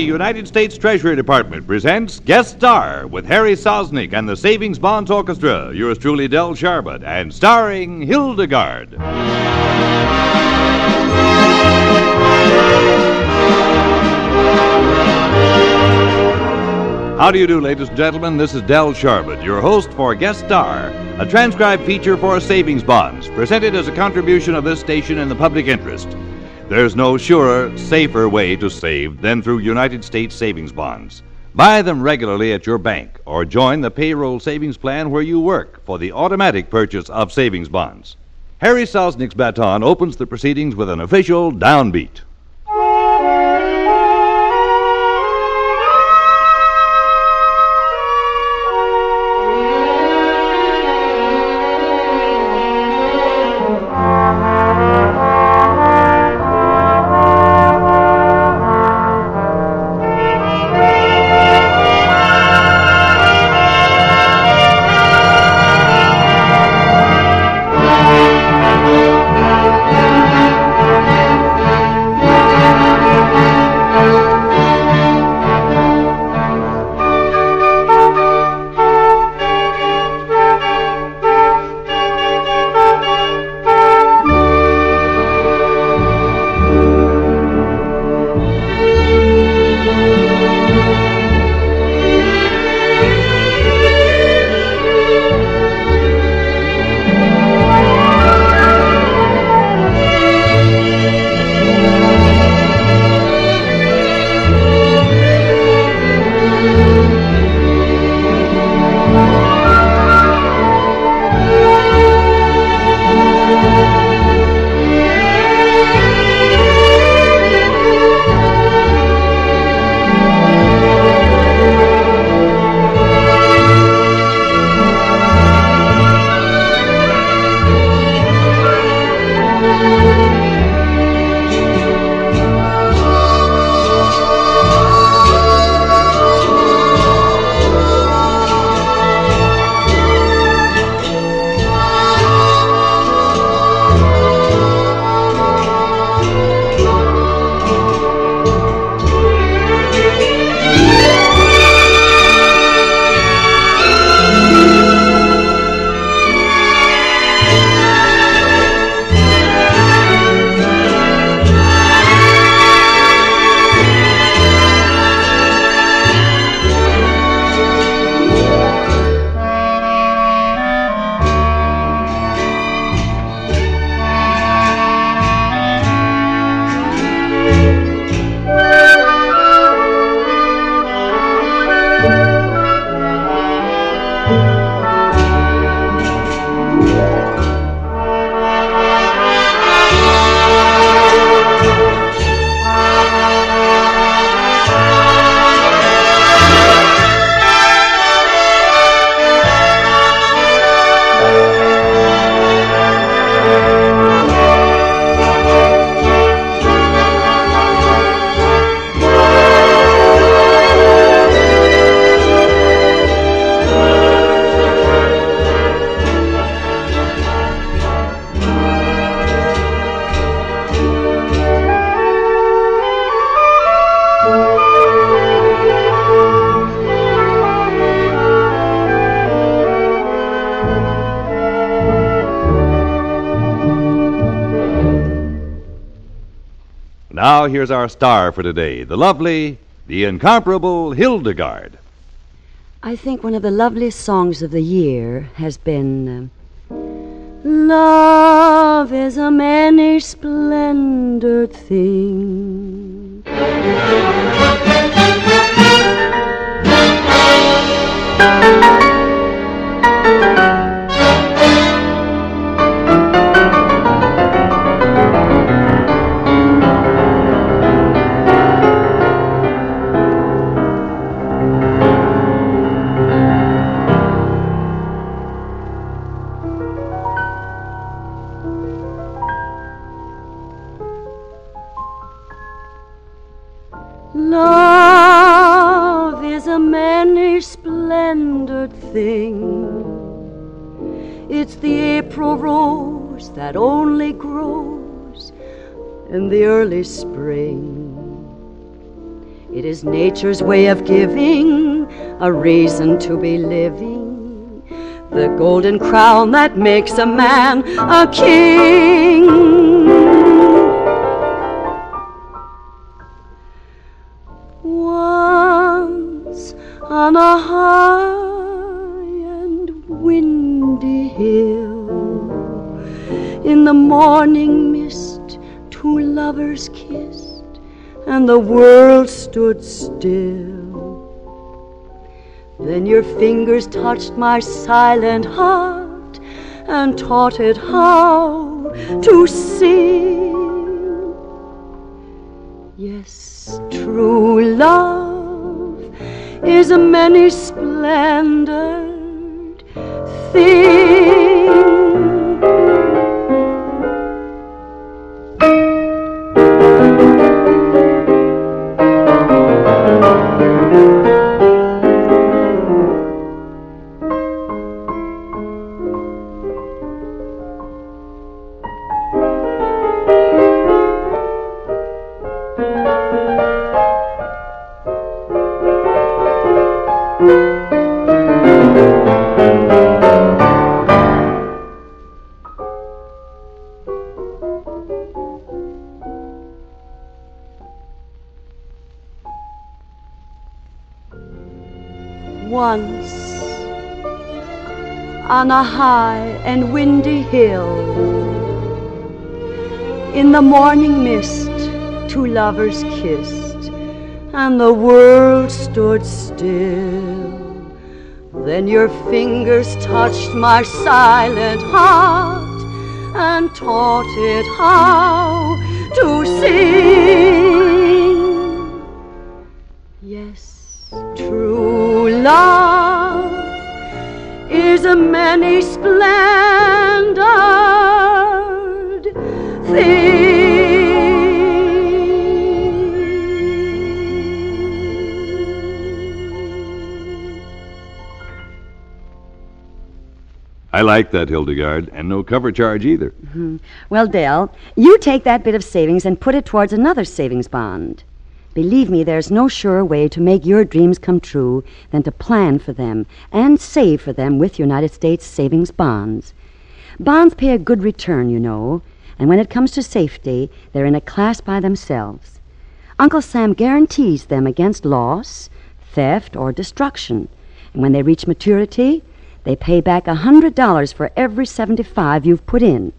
United States Treasury Department presents Guest Star with Harry Sosnick and the Savings Bonds Orchestra. Yours truly, Del Sharbutt, and starring Hildegarde. How do you do, ladies and gentlemen? This is Del Sharbutt, your host for Guest Star, a transcribed feature for savings bonds, presented as a contribution of this station in the public interest. There's no surer, safer way to save than through United States savings bonds. Buy them regularly at your bank or join the payroll savings plan where you work for the automatic purchase of savings bonds. Harry Sosnick's baton opens the proceedings with an official downbeat. Here's our star for today the lovely, the incomparable Hildegarde. I think one of the loveliest songs of the year has been uh, Love is a many splendored thing. That only grows in the early spring. It is nature's way of giving a reason to be living. The golden crown that makes a man a king. Once on a high and windy hill, the morning mist, two lovers kissed, and the world stood still. Then your fingers touched my silent heart and taught it how to sing. Yes, true love is a many splendored thing. Once on a high and windy hill. In the morning mist, two lovers kissed, and the world stood still. Then your fingers touched my silent heart and taught it how to sing. Yes, true love is a many splendored I like that, Hildegarde, and no cover charge either. hmm. Well, Dale, you take that bit of savings and put it towards another savings bond. Believe me, there's no surer way to make your dreams come true than to plan for them and save for them with United States savings bonds. Bonds pay a good return, you know, and when it comes to safety, they're in a class by themselves. Uncle Sam guarantees them against loss, theft, or destruction. And when they reach maturity, they pay back a hundred dollars for every seventy-five you've put in.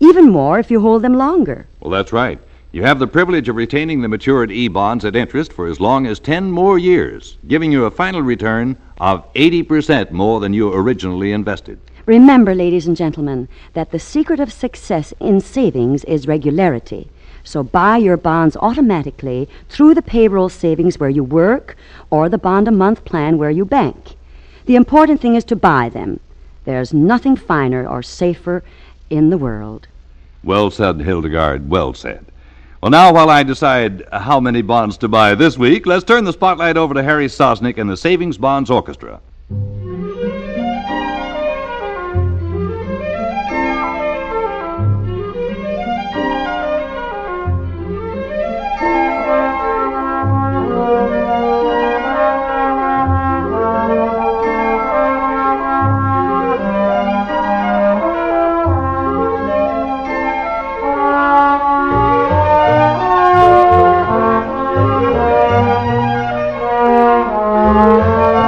Even more if you hold them longer. Well, that's right. You have the privilege of retaining the matured E bonds at interest for as long as 10 more years, giving you a final return of 80% more than you originally invested. Remember, ladies and gentlemen, that the secret of success in savings is regularity. So buy your bonds automatically through the payroll savings where you work or the bond a month plan where you bank. The important thing is to buy them. There's nothing finer or safer in the world. Well said, Hildegarde. Well said. Well, now, while I decide how many bonds to buy this week, let's turn the spotlight over to Harry Sosnick and the Savings Bonds Orchestra. Música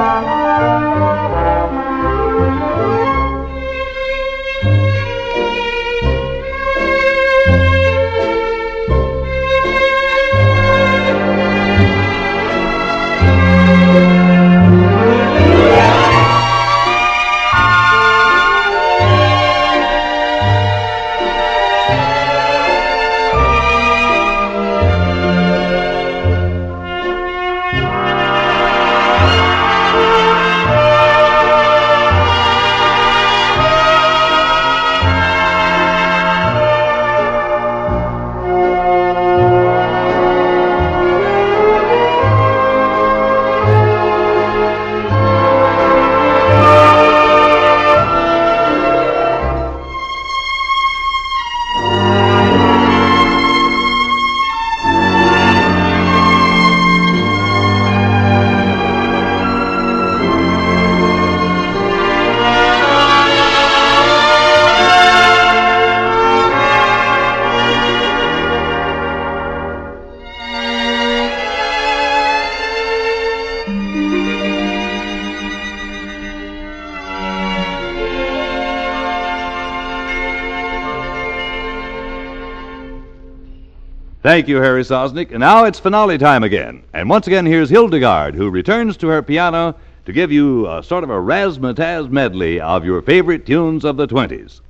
Thank you, Harry Sosnick. And now it's finale time again. And once again, here's Hildegarde, who returns to her piano to give you a sort of a razzmatazz medley of your favorite tunes of the 20s.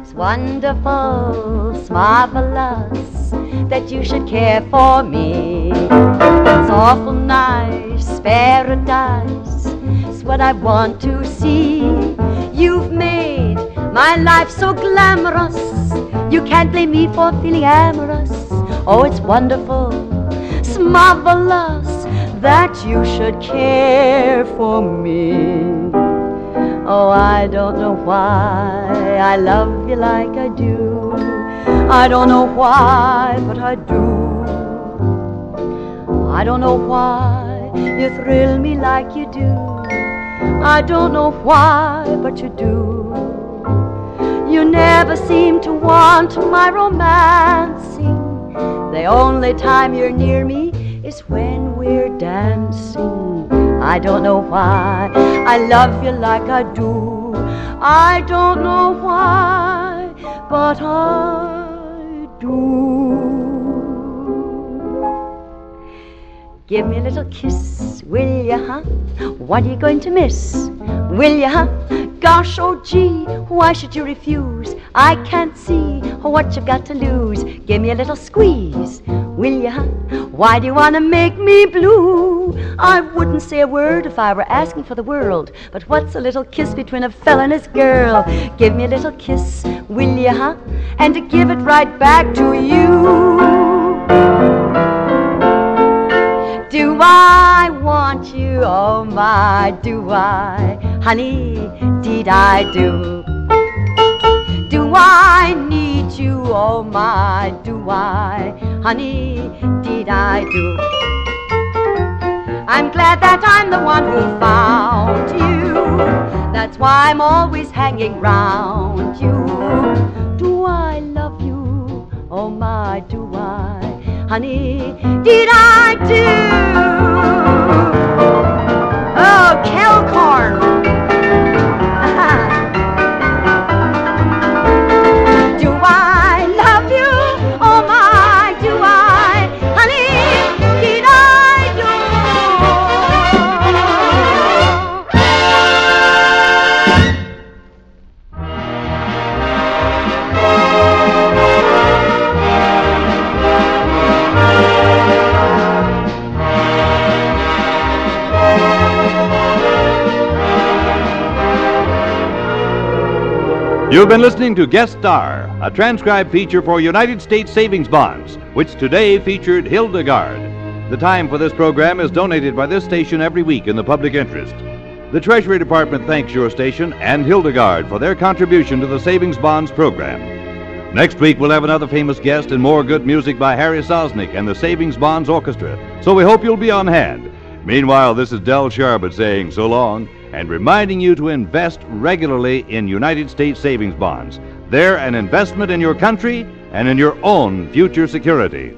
It's wonderful, it's marvelous that you should care for me. It's awful nice, paradise. It's what I want to see. You've made my life so glamorous. You can't blame me for feeling amorous. Oh, it's wonderful, it's marvelous that you should care for me. Oh, I don't know why I love you like I do. I don't know why, but I do. I don't know why you thrill me like you do. I don't know why, but you do. You never seem to want my romancing. The only time you're near me is when we're dancing. I don't know why I love you like I do. I don't know why, but I do. Give me a little kiss, will ya, huh? What are you going to miss? Will ya, huh? Gosh, oh gee, why should you refuse? I can't see what you've got to lose. Give me a little squeeze, will ya? huh? Why do you want to make me blue? I wouldn't say a word if I were asking for the world. But what's a little kiss between a fella and his girl? Give me a little kiss, will ya, huh? And to give it right back to you. Do I want you? Oh my, do I? Honey, did I do? Do I need you? Oh my, do I? Honey, did I do? I'm glad that I'm the one who found you. That's why I'm always hanging round you. Do I love you? Oh my, do I? Honey, did I do? Oh, Kelcorn. You've been listening to Guest Star, a transcribed feature for United States Savings Bonds, which today featured Hildegarde. The time for this program is donated by this station every week in the public interest. The Treasury Department thanks your station and Hildegarde for their contribution to the Savings Bonds program. Next week, we'll have another famous guest and more good music by Harry Sosnick and the Savings Bonds Orchestra, so we hope you'll be on hand. Meanwhile, this is Del Sharbutt saying so long and reminding you to invest regularly in United States savings bonds. They're an investment in your country and in your own future security.